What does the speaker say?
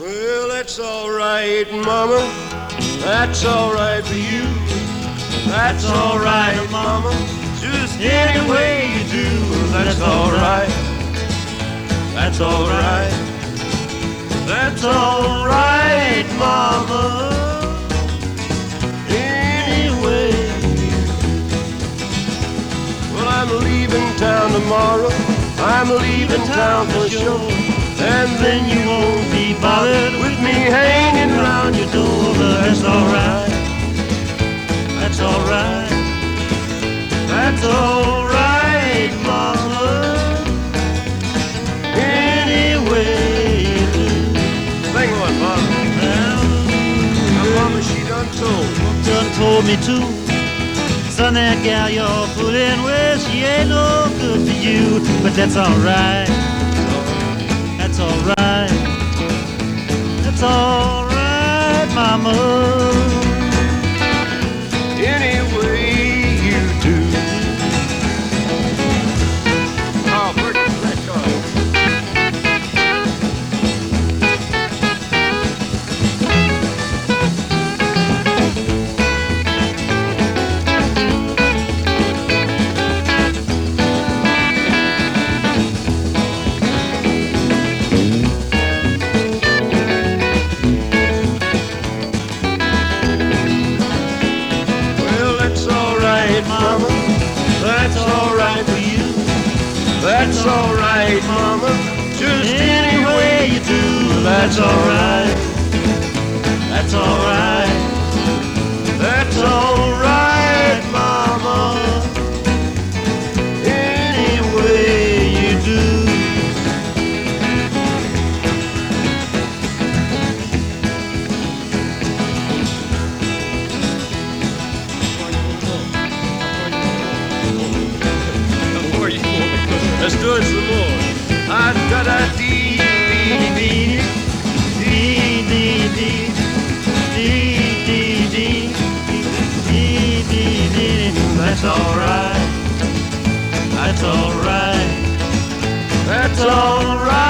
Well, that's all right, Mama. That's all right for you. That's all right, Mama. Just any way you do. That's all right. That's all right. That's all right, Mama. Anyway. Well, I'm leaving town tomorrow. I'm leaving town for sure. And then you won't bothered with me hanging around your door. But that's alright. That's alright. That's alright, Mama. Anyway. Sing one, Mama. My mama, she done told. Done told me to. Son, that gal you're fooling with, she ain't no good for you. But that's alright. summer. That's all right, Mama. Just any way you do. That's all It some more. Ah, da da dee dee dee dee dee dee dee dee dee dee dee dee. That's all right. That's all right. That's all right.